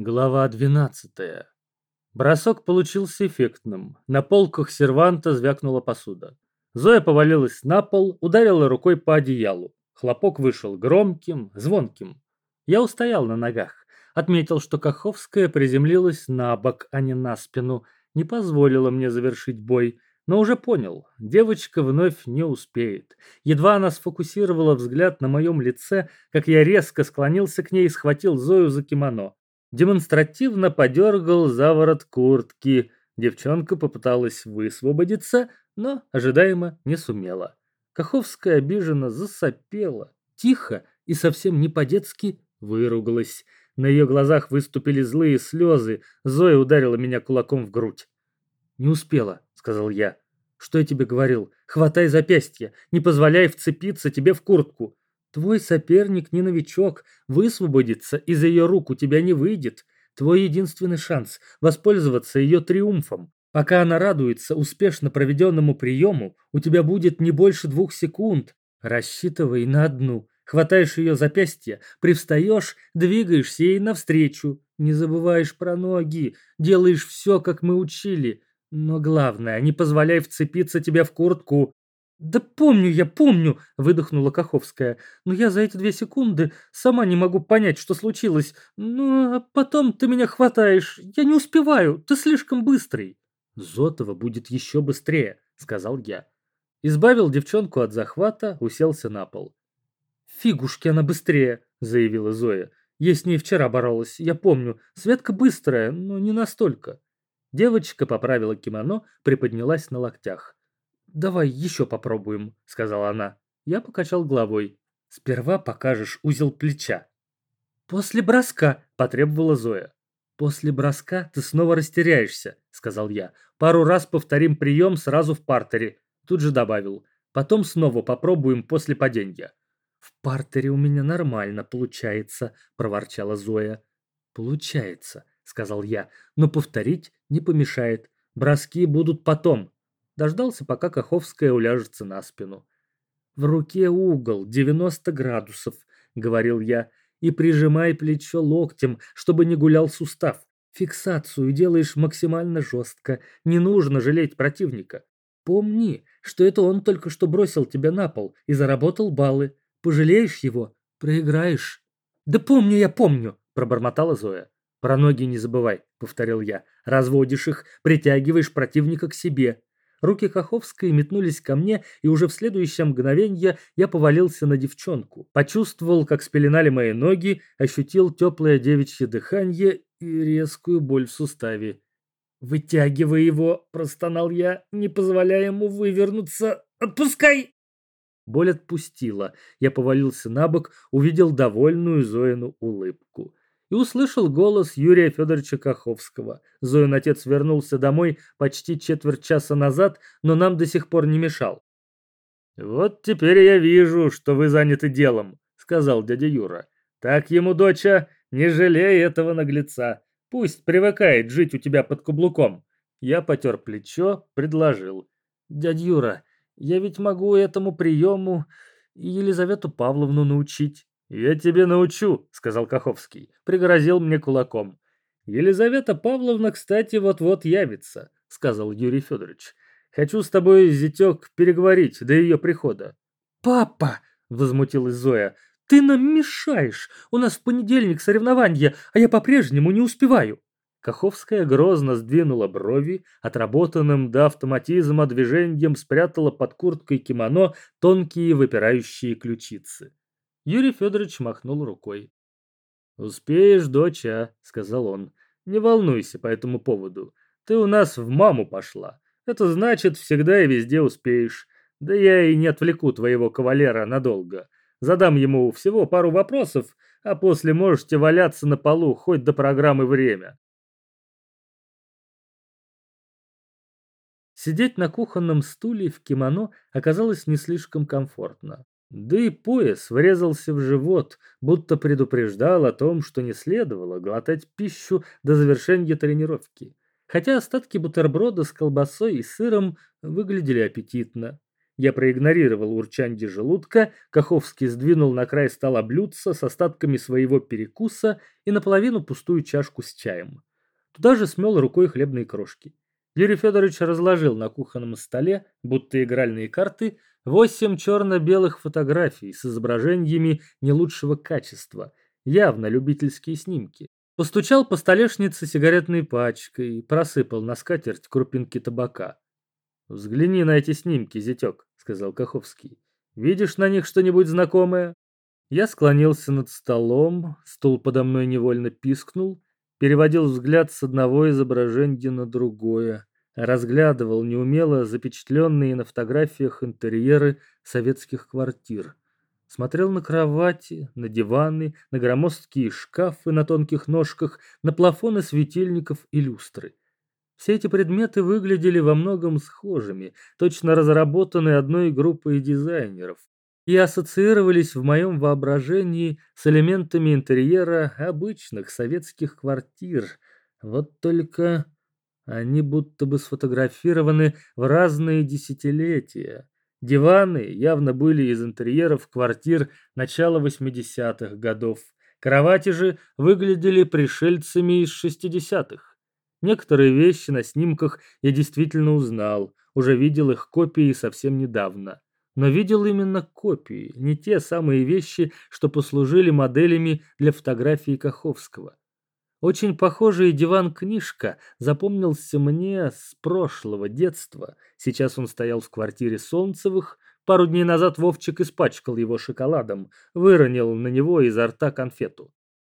Глава 12. Бросок получился эффектным. На полках серванта звякнула посуда. Зоя повалилась на пол, ударила рукой по одеялу. Хлопок вышел громким, звонким. Я устоял на ногах. Отметил, что Каховская приземлилась на бок, а не на спину. Не позволила мне завершить бой. Но уже понял, девочка вновь не успеет. Едва она сфокусировала взгляд на моем лице, как я резко склонился к ней и схватил Зою за кимоно демонстративно подергал за ворот куртки. Девчонка попыталась высвободиться, но ожидаемо не сумела. Каховская обиженно засопела, тихо и совсем не по-детски выругалась. На ее глазах выступили злые слезы. Зоя ударила меня кулаком в грудь. «Не успела», — сказал я. «Что я тебе говорил? Хватай запястье, не позволяй вцепиться тебе в куртку. Твой соперник не новичок, высвободиться из ее рук у тебя не выйдет. Твой единственный шанс – воспользоваться ее триумфом. Пока она радуется успешно проведенному приему, у тебя будет не больше двух секунд. Рассчитывай на одну. Хватаешь ее запястье, привстаешь, двигаешься ей навстречу. Не забываешь про ноги, делаешь все, как мы учили. Но главное, не позволяй вцепиться тебе в куртку. «Да помню я, помню!» – выдохнула Каховская. «Но я за эти две секунды сама не могу понять, что случилось. Ну, а потом ты меня хватаешь. Я не успеваю, ты слишком быстрый». «Зотова будет еще быстрее», – сказал я. Избавил девчонку от захвата, уселся на пол. «Фигушки она быстрее», – заявила Зоя. «Я с ней вчера боролась, я помню. Светка быстрая, но не настолько». Девочка поправила кимоно, приподнялась на локтях. «Давай еще попробуем», — сказала она. Я покачал головой. «Сперва покажешь узел плеча». «После броска», — потребовала Зоя. «После броска ты снова растеряешься», — сказал я. «Пару раз повторим прием сразу в партере». Тут же добавил. «Потом снова попробуем после падения». «В партере у меня нормально получается», — проворчала Зоя. «Получается», — сказал я, — «но повторить не помешает. Броски будут потом, Дождался, пока Каховская уляжется на спину. «В руке угол, 90 градусов», — говорил я, — «и прижимай плечо локтем, чтобы не гулял сустав. Фиксацию делаешь максимально жестко, не нужно жалеть противника. Помни, что это он только что бросил тебя на пол и заработал баллы. Пожалеешь его — проиграешь». «Да помню я, помню», — пробормотала Зоя. «Про ноги не забывай», — повторил я. «Разводишь их, притягиваешь противника к себе. Руки Каховской метнулись ко мне, и уже в следующее мгновенье я повалился на девчонку. Почувствовал, как спеленали мои ноги, ощутил теплое девичье дыхание и резкую боль в суставе. «Вытягивай его!» – простонал я, не позволяя ему вывернуться. «Отпускай!» Боль отпустила. Я повалился на бок, увидел довольную Зоину улыбку и услышал голос Юрия Федоровича Каховского. Зоин отец вернулся домой почти четверть часа назад, но нам до сих пор не мешал. «Вот теперь я вижу, что вы заняты делом», — сказал дядя Юра. «Так ему, доча, не жалей этого наглеца. Пусть привыкает жить у тебя под каблуком». Я потер плечо, предложил. «Дядя Юра, я ведь могу этому приему Елизавету Павловну научить». «Я тебе научу», — сказал Каховский, пригрозил мне кулаком. «Елизавета Павловна, кстати, вот-вот явится», — сказал Юрий Федорович. «Хочу с тобой, зятек, переговорить до ее прихода». «Папа!» — возмутилась Зоя. «Ты нам мешаешь! У нас в понедельник соревнования, а я по-прежнему не успеваю!» Каховская грозно сдвинула брови, отработанным до автоматизма движением спрятала под курткой кимоно тонкие выпирающие ключицы. Юрий Федорович махнул рукой. «Успеешь, доча», — сказал он. «Не волнуйся по этому поводу. Ты у нас в маму пошла. Это значит, всегда и везде успеешь. Да я и не отвлеку твоего кавалера надолго. Задам ему всего пару вопросов, а после можете валяться на полу хоть до программы «Время». Сидеть на кухонном стуле в кимоно оказалось не слишком комфортно. Да и пояс врезался в живот, будто предупреждал о том, что не следовало глотать пищу до завершения тренировки. Хотя остатки бутерброда с колбасой и сыром выглядели аппетитно. Я проигнорировал урчанье желудка, Каховский сдвинул на край стола блюдца с остатками своего перекуса и наполовину пустую чашку с чаем. Туда же смел рукой хлебные крошки. Юрий Федорович разложил на кухонном столе, будто игральные карты, восемь черно-белых фотографий с изображениями не лучшего качества, явно любительские снимки. Постучал по столешнице сигаретной пачкой, просыпал на скатерть крупинки табака. «Взгляни на эти снимки, зятек», — сказал Каховский. «Видишь на них что-нибудь знакомое?» Я склонился над столом, стул подо мной невольно пискнул, переводил взгляд с одного изображения на другое, разглядывал неумело запечатленные на фотографиях интерьеры советских квартир. Смотрел на кровати, на диваны, на громоздкие шкафы на тонких ножках, на плафоны светильников и люстры. Все эти предметы выглядели во многом схожими, точно разработаны одной группой дизайнеров, и ассоциировались в моем воображении с элементами интерьера обычных советских квартир. Вот только они будто бы сфотографированы в разные десятилетия. Диваны явно были из интерьеров квартир начала 80-х годов. Кровати же выглядели пришельцами из 60-х. Некоторые вещи на снимках я действительно узнал, уже видел их копии совсем недавно. Но видел именно копии, не те самые вещи, что послужили моделями для фотографии Каховского. Очень похожий диван-книжка запомнился мне с прошлого детства. Сейчас он стоял в квартире Солнцевых. Пару дней назад Вовчик испачкал его шоколадом, выронил на него изо рта конфету.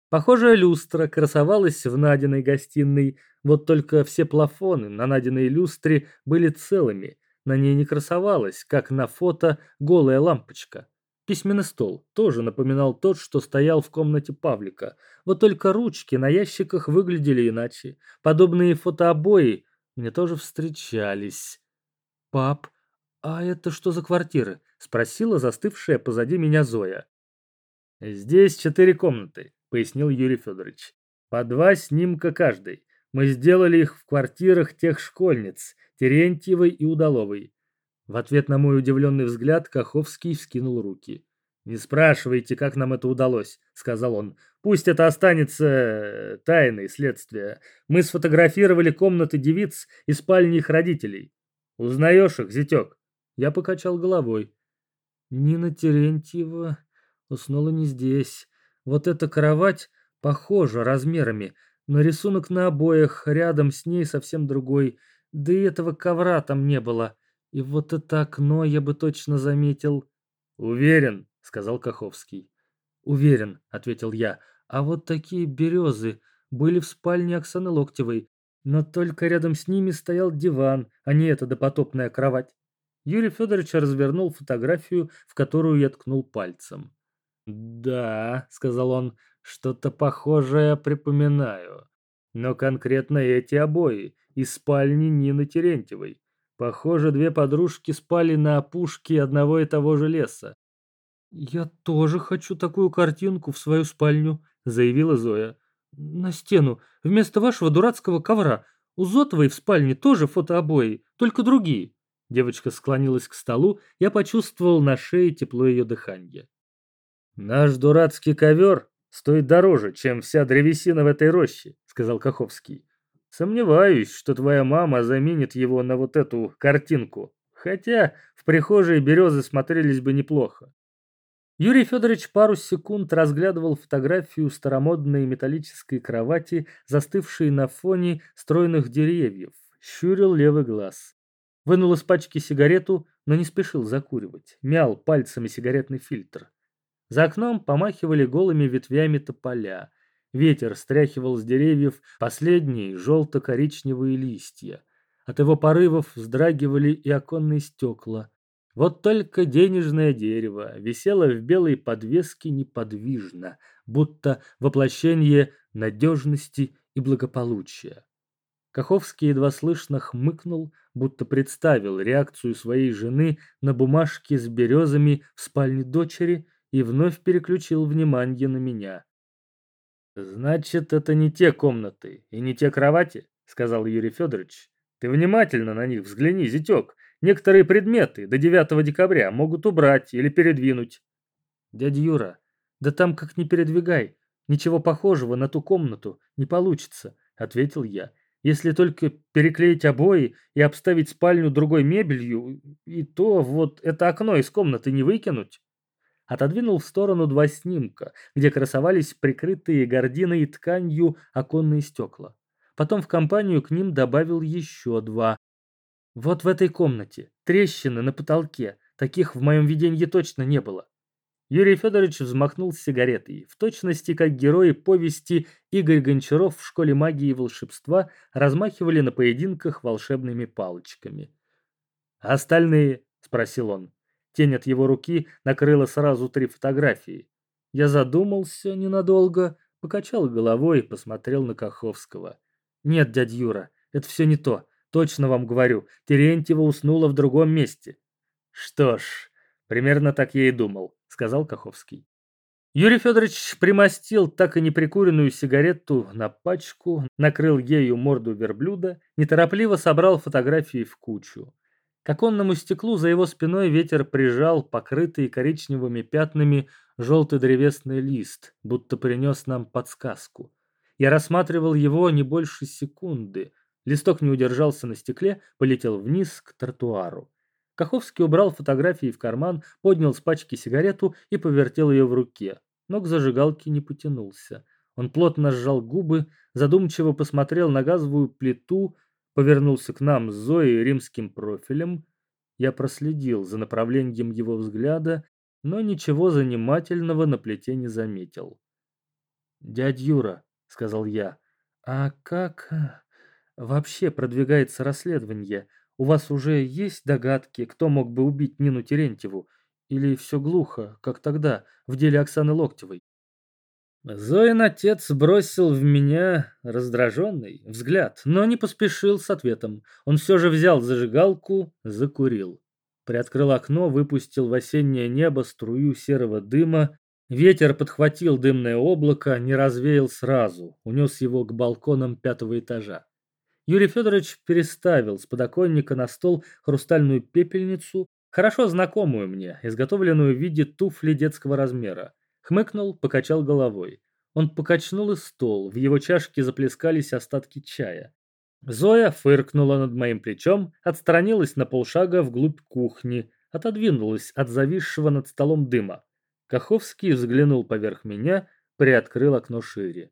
Похожая люстра красовалась в Надиной гостиной, вот только все плафоны на Надиной люстре были целыми, на ней не красовалась, как на фото, голая лампочка. Письменный стол тоже напоминал тот, что стоял в комнате Павлика, вот только ручки на ящиках выглядели иначе. Подобные фотообои мне тоже встречались. «Пап, а это что за квартиры?» — спросила застывшая позади меня Зоя. «Здесь четыре комнаты пояснил Юрий Федорович. По два снимка каждый. Мы сделали их в квартирах тех школьниц, Терентьевой и Удаловой. В ответ на мой удивленный взгляд Каховский вскинул руки. «Не спрашивайте, как нам это удалось», — сказал он. «Пусть это останется э, тайной следствия. Мы сфотографировали комнаты девиц и спальни их родителей. Узнаешь их, зятек?» Я покачал головой. «Нина Терентьева уснула не здесь. Вот эта кровать похожа размерами, но рисунок на обоях рядом с ней совсем другой, да и этого ковра там не было. И вот это окно я бы точно заметил. «Уверен», — сказал Каховский. «Уверен», — ответил я. «А вот такие березы были в спальне Оксаны Локтевой, но только рядом с ними стоял диван, а не эта допотопная кровать». Юрий Федорович развернул фотографию, в которую я ткнул пальцем. «Да», — сказал он, — «что-то похожее припоминаю. Но конкретно эти обои из спальни Нины Терентьевой. Похоже, две подружки спали на опушке одного и того же леса. «Я тоже хочу такую картинку в свою спальню», — заявила Зоя. «На стену, вместо вашего дурацкого ковра. У Зотовой в спальне тоже фотообои, только другие». Девочка склонилась к столу, я почувствовал на шее тепло ее дыхания. «Наш дурацкий ковер стоит дороже, чем вся древесина в этой роще», — сказал Каховский. «Сомневаюсь, что твоя мама заменит его на вот эту картинку, хотя в прихожей березы смотрелись бы неплохо». Юрий Федорович пару секунд разглядывал фотографию старомодной металлической кровати, застывшей на фоне стройных деревьев, щурил левый глаз. Вынул из пачки сигарету, но не спешил закуривать, мял пальцами сигаретный фильтр. За окном помахивали голыми ветвями тополя. Ветер стряхивал с деревьев последние желто-коричневые листья. От его порывов вздрагивали и оконные стекла. Вот только денежное дерево висело в белой подвеске неподвижно, будто воплощение надежности и благополучия. Каховский едва слышно хмыкнул, будто представил реакцию своей жены на бумажке с березами в спальне дочери и вновь переключил внимание на меня. «Значит, это не те комнаты и не те кровати», — сказал Юрий Федорович. «Ты внимательно на них взгляни, зятек. Некоторые предметы до 9 декабря могут убрать или передвинуть. Дядя Юра, да там как не передвигай. Ничего похожего на ту комнату не получится, ответил я. Если только переклеить обои и обставить спальню другой мебелью, и то вот это окно из комнаты не выкинуть. Отодвинул в сторону два снимка, где красовались прикрытые гординой тканью оконные стекла. Потом в компанию к ним добавил еще два. Вот в этой комнате трещины на потолке, таких в моем видении точно не было. Юрий Федорович взмахнул сигаретой, в точности как герои повести Игорь Гончаров в школе магии и волшебства размахивали на поединках волшебными палочками. «А остальные?» – спросил он. Тень от его руки накрыла сразу три фотографии. Я задумался ненадолго, покачал головой и посмотрел на Каховского. «Нет, дядя Юра, это все не то. Точно вам говорю, Терентьева уснула в другом месте». «Что ж, примерно так я и думал», — сказал Каховский. Юрий Федорович примостил так и не прикуренную сигарету на пачку, накрыл ею морду верблюда, неторопливо собрал фотографии в кучу. К оконному стеклу за его спиной ветер прижал покрытый коричневыми пятнами желтый древесный лист, будто принес нам подсказку. Я рассматривал его не больше секунды. Листок не удержался на стекле, полетел вниз к тротуару. Каховский убрал фотографии в карман, поднял с пачки сигарету и повертел ее в руке, но к зажигалке не потянулся. Он плотно сжал губы, задумчиво посмотрел на газовую плиту, повернулся к нам с Зоей римским профилем. Я проследил за направлением его взгляда, но ничего занимательного на плите не заметил. «Дядь Юра», — сказал я, — «а как э, вообще продвигается расследование? У вас уже есть догадки, кто мог бы убить Нину Терентьеву? Или все глухо, как тогда, в деле Оксаны Локтевой?» Зоин отец бросил в меня раздраженный взгляд, но не поспешил с ответом. Он все же взял зажигалку, закурил. Приоткрыл окно, выпустил в осеннее небо струю серого дыма. Ветер подхватил дымное облако, не развеял сразу, унес его к балконам пятого этажа. Юрий Федорович переставил с подоконника на стол хрустальную пепельницу, хорошо знакомую мне, изготовленную в виде туфли детского размера. Хмыкнул, покачал головой. Он покачнул и стол, в его чашке заплескались остатки чая. Зоя фыркнула над моим плечом, отстранилась на полшага вглубь кухни, отодвинулась от зависшего над столом дыма. Каховский взглянул поверх меня, приоткрыл окно шире.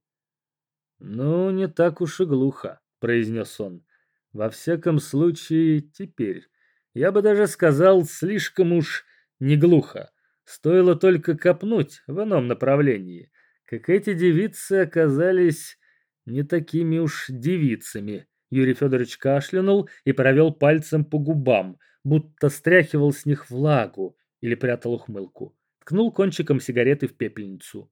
«Ну, не так уж и глухо», — произнес он. «Во всяком случае, теперь. Я бы даже сказал, слишком уж не глухо. Стоило только копнуть в ином направлении, как эти девицы оказались не такими уж девицами. Юрий Федорович кашлянул и провел пальцем по губам, будто стряхивал с них влагу или прятал ухмылку. Ткнул кончиком сигареты в пепельницу.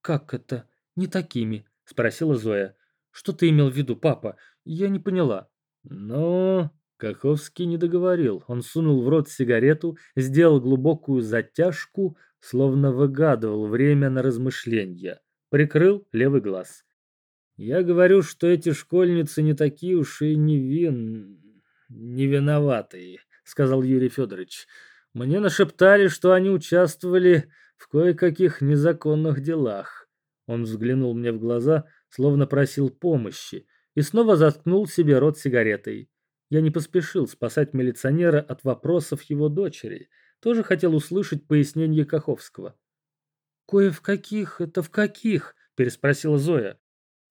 «Как это? Не такими?» – спросила Зоя. «Что ты имел в виду, папа? Я не поняла». «Ну, Каховский не договорил. Он сунул в рот сигарету, сделал глубокую затяжку, словно выгадывал время на размышления. Прикрыл левый глаз. Я говорю, что эти школьницы не такие уж и невин... не виноватые, сказал Юрий Федорович. Мне нашептали, что они участвовали в кое-каких незаконных делах. Он взглянул мне в глаза, словно просил помощи, и снова заткнул себе рот сигаретой. Я не поспешил спасать милиционера от вопросов его дочери. Тоже хотел услышать пояснение Каховского. «Кое в каких? Это в каких?» – переспросила Зоя.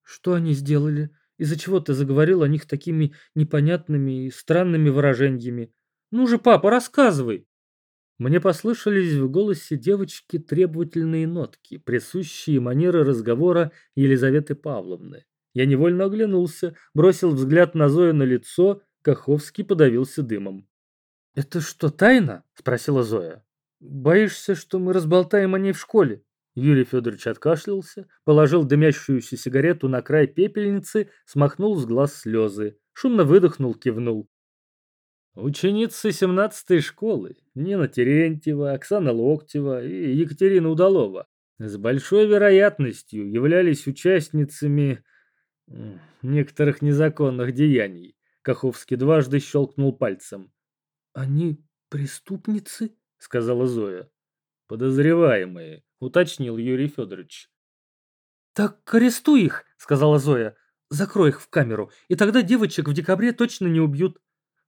«Что они сделали? Из-за чего ты заговорил о них такими непонятными и странными выражениями? Ну же, папа, рассказывай!» Мне послышались в голосе девочки требовательные нотки, присущие манеры разговора Елизаветы Павловны. Я невольно оглянулся, бросил взгляд на Зою на лицо Каховский подавился дымом. «Это что, тайна?» – спросила Зоя. «Боишься, что мы разболтаем о ней в школе?» Юрий Федорович откашлялся, положил дымящуюся сигарету на край пепельницы, смахнул с глаз слезы, шумно выдохнул, кивнул. Ученицы 17-й школы, Нина Терентьева, Оксана Локтева и Екатерина Удалова, с большой вероятностью являлись участницами некоторых незаконных деяний. Каховский дважды щелкнул пальцем. «Они преступницы?» — сказала Зоя. «Подозреваемые», — уточнил Юрий Федорович. «Так арестуй их», — сказала Зоя. «Закрой их в камеру, и тогда девочек в декабре точно не убьют».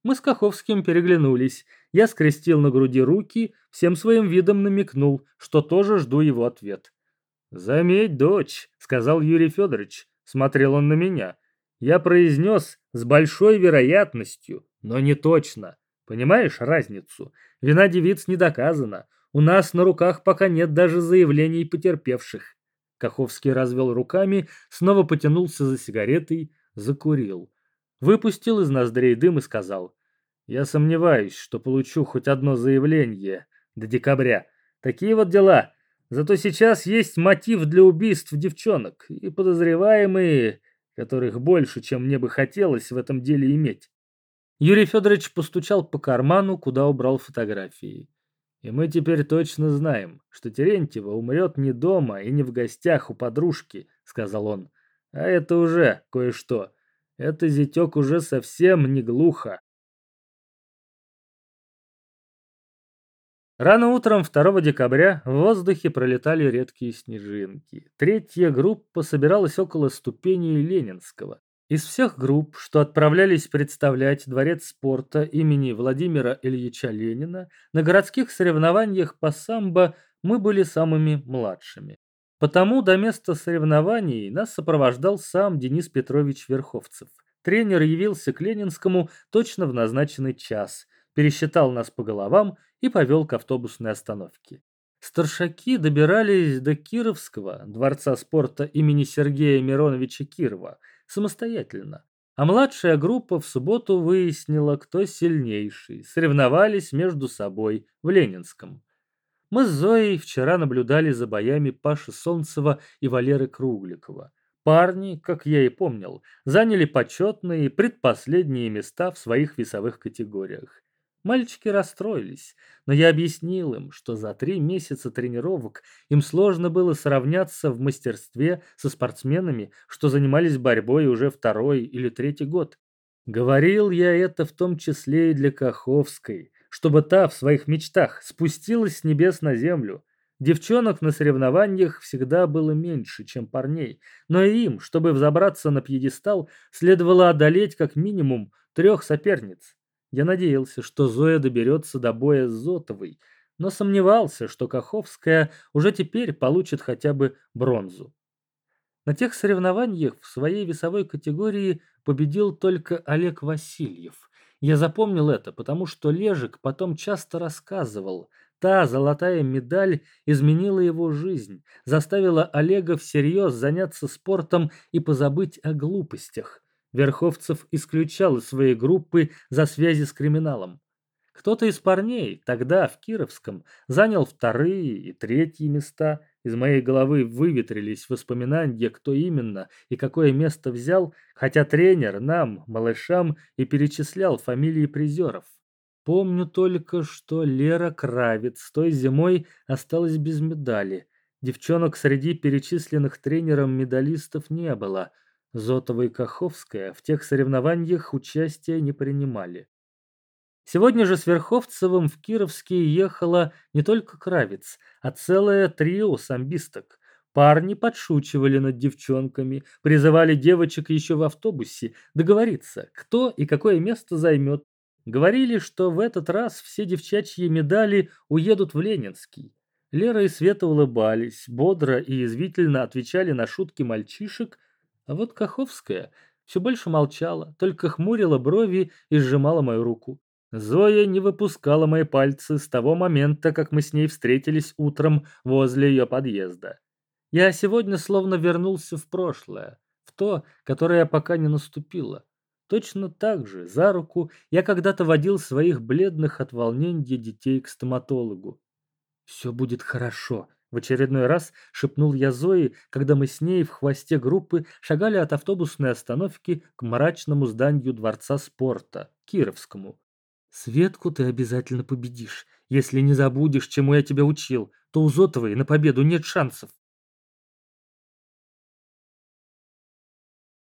Мы с Каховским переглянулись. Я скрестил на груди руки, всем своим видом намекнул, что тоже жду его ответ. «Заметь, дочь», — сказал Юрий Федорович, смотрел он на меня. Я произнес с большой вероятностью, но не точно. Понимаешь разницу? Вина девиц не доказана. У нас на руках пока нет даже заявлений потерпевших. Каховский развел руками, снова потянулся за сигаретой, закурил. Выпустил из ноздрей дым и сказал. Я сомневаюсь, что получу хоть одно заявление до декабря. Такие вот дела. Зато сейчас есть мотив для убийств девчонок и подозреваемые, которых больше, чем мне бы хотелось в этом деле иметь. Юрий Федорович постучал по карману, куда убрал фотографии. И мы теперь точно знаем, что Терентьева умрет не дома и не в гостях у подружки, сказал он. А это уже кое-что. Это зятек уже совсем не глухо. Рано утром 2 декабря в воздухе пролетали редкие снежинки. Третья группа собиралась около ступеней Ленинского. Из всех групп, что отправлялись представлять Дворец спорта имени Владимира Ильича Ленина, на городских соревнованиях по самбо мы были самыми младшими. Потому до места соревнований нас сопровождал сам Денис Петрович Верховцев. Тренер явился к Ленинскому точно в назначенный час, пересчитал нас по головам и повел к автобусной остановке. Старшаки добирались до Кировского, дворца спорта имени Сергея Мироновича Кирова, самостоятельно. А младшая группа в субботу выяснила, кто сильнейший, соревновались между собой в Ленинском. Мы с Зоей вчера наблюдали за боями Паши Солнцева и Валеры Кругликова. Парни, как я и помнил, заняли почетные предпоследние места в своих весовых категориях. Мальчики расстроились, но я объяснил им, что за три месяца тренировок им сложно было сравняться в мастерстве со спортсменами, что занимались борьбой уже второй или третий год. Говорил я это в том числе и для Каховской, чтобы та в своих мечтах спустилась с небес на землю. Девчонок на соревнованиях всегда было меньше, чем парней, но им, чтобы взобраться на пьедестал, следовало одолеть как минимум трех соперниц. Я надеялся, что Зоя доберется до боя с Зотовой, но сомневался, что Каховская уже теперь получит хотя бы бронзу. На тех соревнованиях в своей весовой категории победил только Олег Васильев. Я запомнил это, потому что Лежик потом часто рассказывал. Та золотая медаль изменила его жизнь, заставила Олега всерьез заняться спортом и позабыть о глупостях. Верховцев исключал из своей группы за связи с криминалом. Кто-то из парней тогда в Кировском занял вторые и третьи места. Из моей головы выветрились воспоминания, кто именно и какое место взял, хотя тренер нам, малышам, и перечислял фамилии призеров. Помню только, что Лера Кравец той зимой осталась без медали. Девчонок среди перечисленных тренером медалистов не было – Зотова и Каховская в тех соревнованиях участия не принимали. Сегодня же с Верховцевым в Кировский ехала не только Кравец, а целое трио самбисток. Парни подшучивали над девчонками, призывали девочек еще в автобусе договориться, кто и какое место займет. Говорили, что в этот раз все девчачьи медали уедут в Ленинский. Лера и Света улыбались, бодро и язвительно отвечали на шутки мальчишек – а вот Каховская все больше молчала, только хмурила брови и сжимала мою руку. Зоя не выпускала мои пальцы с того момента, как мы с ней встретились утром возле ее подъезда. Я сегодня словно вернулся в прошлое, в то, которое пока не наступило. Точно так же, за руку, я когда-то водил своих бледных от волнения детей к стоматологу. «Все будет хорошо», в очередной раз шепнул я Зои, когда мы с ней в хвосте группы шагали от автобусной остановки к мрачному зданию Дворца спорта, Кировскому. «Светку ты обязательно победишь. Если не забудешь, чему я тебя учил, то у Зотовой на победу нет шансов».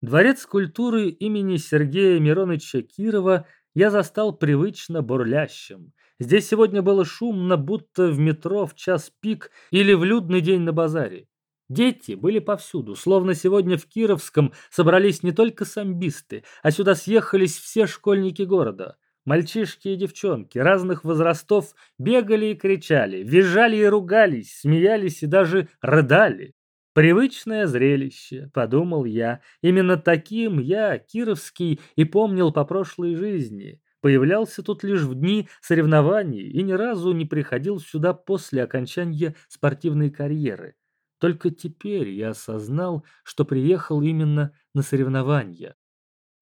Дворец культуры имени Сергея Мироновича Кирова я застал привычно бурлящим. Здесь сегодня было шумно, будто в метро в час пик или в людный день на базаре. Дети были повсюду, словно сегодня в Кировском собрались не только самбисты, а сюда съехались все школьники города. Мальчишки и девчонки разных возрастов бегали и кричали, визжали и ругались, смеялись и даже рыдали. Привычное зрелище, подумал я. Именно таким я, Кировский, и помнил по прошлой жизни. Появлялся тут лишь в дни соревнований и ни разу не приходил сюда после окончания спортивной карьеры. Только теперь я осознал, что приехал именно на соревнования.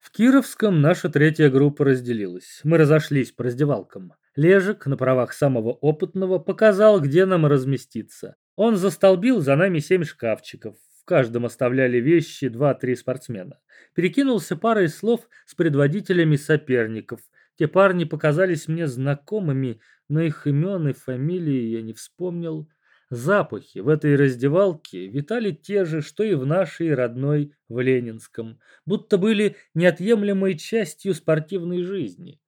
В Кировском наша третья группа разделилась. Мы разошлись по раздевалкам. Лежик на правах самого опытного показал, где нам разместиться. Он застолбил за нами семь шкафчиков. В каждом оставляли вещи два-три спортсмена. Перекинулся парой слов с предводителями соперников. Те парни показались мне знакомыми, но их имен и фамилии я не вспомнил. Запахи в этой раздевалке витали те же, что и в нашей родной в Ленинском, будто были неотъемлемой частью спортивной жизни.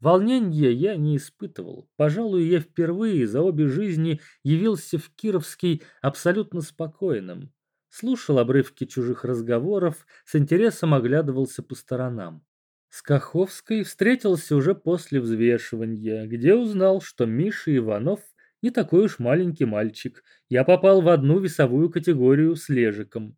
Волнения я не испытывал. Пожалуй, я впервые за обе жизни явился в Кировский абсолютно спокойным. Слушал обрывки чужих разговоров, с интересом оглядывался по сторонам. С Каховской встретился уже после взвешивания, где узнал, что Миша Иванов не такой уж маленький мальчик. Я попал в одну весовую категорию с Лежиком.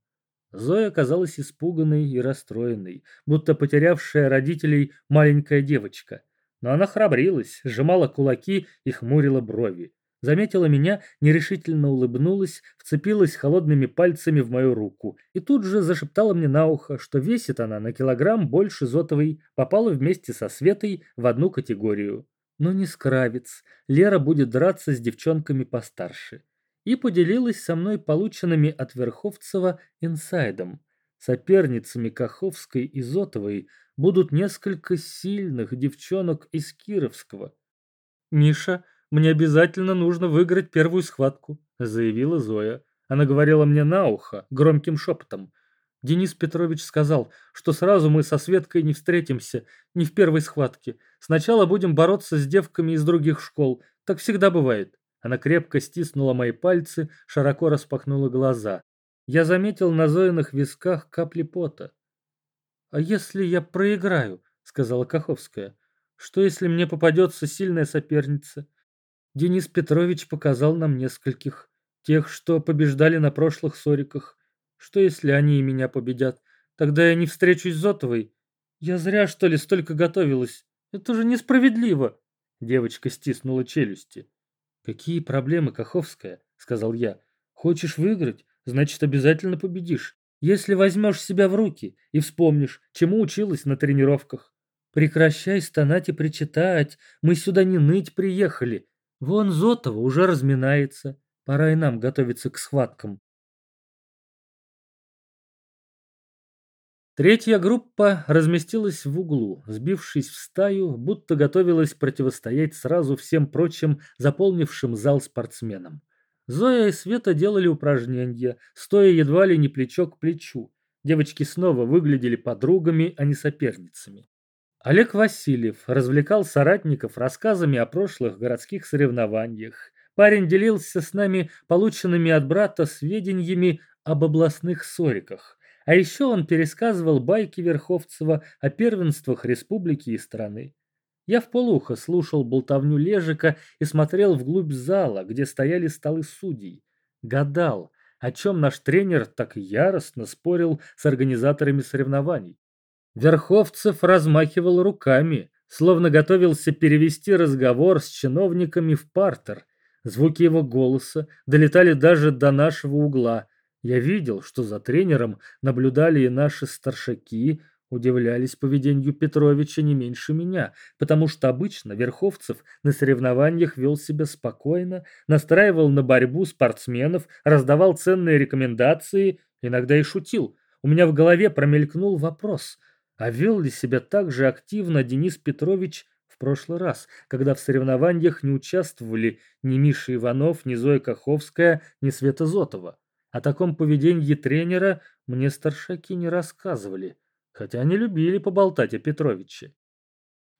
Зоя оказалась испуганной и расстроенной, будто потерявшая родителей маленькая девочка. Но она храбрилась, сжимала кулаки и хмурила брови. Заметила меня, нерешительно улыбнулась, вцепилась холодными пальцами в мою руку и тут же зашептала мне на ухо, что весит она на килограмм больше Зотовой, попала вместе со Светой в одну категорию но не скравец. Лера будет драться с девчонками постарше. И поделилась со мной полученными от Верховцева инсайдом. Соперницами Каховской и Зотовой будут несколько сильных девчонок из Кировского. «Миша, мне обязательно нужно выиграть первую схватку», — заявила Зоя. Она говорила мне на ухо, громким шепотом. Денис Петрович сказал, что сразу мы со Светкой не встретимся, не в первой схватке. Сначала будем бороться с девками из других школ. Так всегда бывает. Она крепко стиснула мои пальцы, широко распахнула глаза. Я заметил на Зоиных висках капли пота. «А если я проиграю?» — сказала Каховская. «Что, если мне попадется сильная соперница?» Денис Петрович показал нам нескольких. Тех, что побеждали на прошлых сориках. Что если они и меня победят? Тогда я не встречусь с Зотовой. Я зря, что ли, столько готовилась. Это же несправедливо. Девочка стиснула челюсти. Какие проблемы, Каховская, сказал я. Хочешь выиграть, значит обязательно победишь. Если возьмешь себя в руки и вспомнишь, чему училась на тренировках. Прекращай стонать и причитать. Мы сюда не ныть приехали. Вон Зотова уже разминается. Пора и нам готовиться к схваткам. Третья группа разместилась в углу, сбившись в стаю, будто готовилась противостоять сразу всем прочим заполнившим зал спортсменам. Зоя и Света делали упражнения, стоя едва ли не плечо к плечу. Девочки снова выглядели подругами, а не соперницами. Олег Васильев развлекал соратников рассказами о прошлых городских соревнованиях. Парень делился с нами полученными от брата сведениями об областных сориках. А еще он пересказывал байки Верховцева о первенствах республики и страны. Я в полухо слушал болтовню Лежика и смотрел вглубь зала, где стояли столы судей. Гадал, о чем наш тренер так яростно спорил с организаторами соревнований. Верховцев размахивал руками, словно готовился перевести разговор с чиновниками в партер. Звуки его голоса долетали даже до нашего угла, я видел, что за тренером наблюдали и наши старшаки, удивлялись поведению Петровича не меньше меня, потому что обычно Верховцев на соревнованиях вел себя спокойно, настраивал на борьбу спортсменов, раздавал ценные рекомендации, иногда и шутил. У меня в голове промелькнул вопрос, а вел ли себя так же активно Денис Петрович в прошлый раз, когда в соревнованиях не участвовали ни Миша Иванов, ни Зоя Каховская, ни Света Зотова? О таком поведении тренера мне старшаки не рассказывали, хотя они любили поболтать о Петровиче.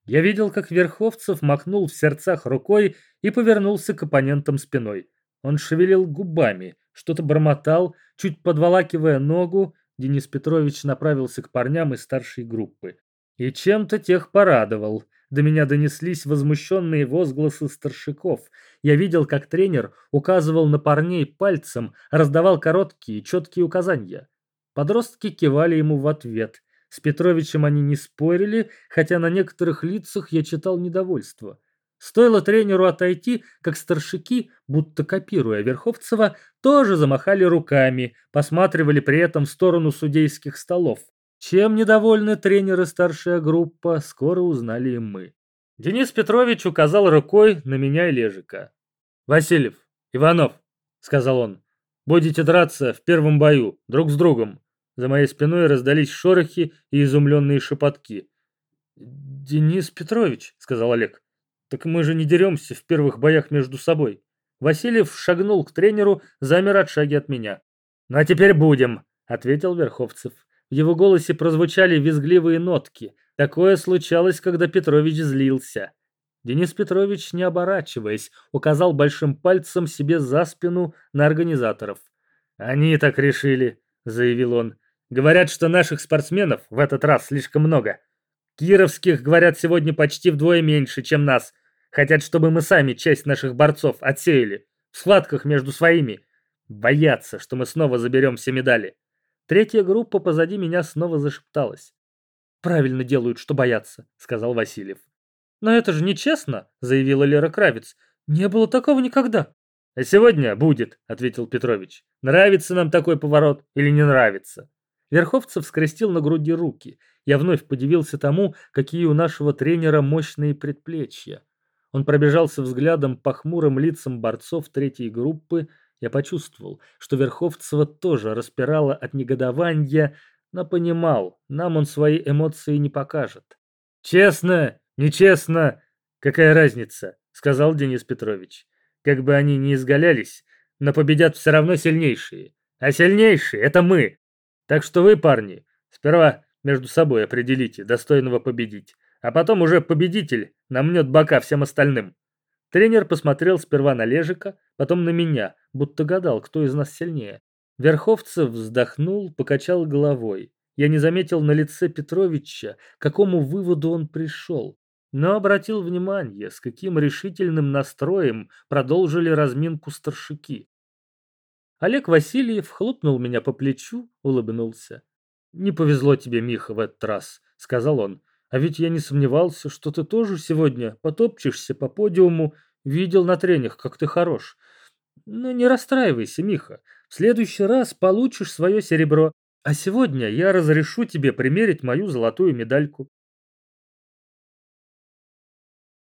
Я видел, как Верховцев макнул в сердцах рукой и повернулся к оппонентам спиной. Он шевелил губами, что-то бормотал, чуть подволакивая ногу, Денис Петрович направился к парням из старшей группы. И чем-то тех порадовал. До меня донеслись возмущенные возгласы старшиков. Я видел, как тренер указывал на парней пальцем, раздавал короткие, четкие указания. Подростки кивали ему в ответ. С Петровичем они не спорили, хотя на некоторых лицах я читал недовольство. Стоило тренеру отойти, как старшики, будто копируя Верховцева, тоже замахали руками, посматривали при этом в сторону судейских столов. Чем недовольны тренеры старшая группа, скоро узнали и мы. Денис Петрович указал рукой на меня и Лежика. «Васильев, Иванов», — сказал он, — «будете драться в первом бою, друг с другом». За моей спиной раздались шорохи и изумленные шепотки. «Денис Петрович», — сказал Олег, — «так мы же не деремся в первых боях между собой». Васильев шагнул к тренеру, замер от шаги от меня. «Ну а теперь будем», — ответил Верховцев. В его голосе прозвучали визгливые нотки. Такое случалось, когда Петрович злился. Денис Петрович, не оборачиваясь, указал большим пальцем себе за спину на организаторов. «Они так решили», — заявил он. «Говорят, что наших спортсменов в этот раз слишком много. Кировских, говорят, сегодня почти вдвое меньше, чем нас. Хотят, чтобы мы сами часть наших борцов отсеяли. В схватках между своими. Боятся, что мы снова заберем все медали. Третья группа позади меня снова зашепталась. «Правильно делают, что боятся», — сказал Васильев. «Но это же нечестно», — заявила Лера Кравец. «Не было такого никогда». «А сегодня будет», — ответил Петрович. «Нравится нам такой поворот или не нравится?» Верховцев скрестил на груди руки. Я вновь подивился тому, какие у нашего тренера мощные предплечья. Он пробежался взглядом по хмурым лицам борцов третьей группы, я почувствовал, что Верховцева тоже распирала от негодования, но понимал, нам он свои эмоции не покажет. «Честно, нечестно, какая разница?» — сказал Денис Петрович. «Как бы они ни изгалялись, но победят все равно сильнейшие. А сильнейшие — это мы. Так что вы, парни, сперва между собой определите, достойного победить, а потом уже победитель намнет бока всем остальным». Тренер посмотрел сперва на Лежика, потом на меня, будто гадал, кто из нас сильнее. Верховцев вздохнул, покачал головой. Я не заметил на лице Петровича, к какому выводу он пришел, но обратил внимание, с каким решительным настроем продолжили разминку старшики. Олег Васильев хлопнул меня по плечу, улыбнулся. «Не повезло тебе, Миха, в этот раз», — сказал он. А ведь я не сомневался, что ты тоже сегодня потопчешься по подиуму, видел на тренях, как ты хорош. Но не расстраивайся, Миха. В следующий раз получишь свое серебро. А сегодня я разрешу тебе примерить мою золотую медальку.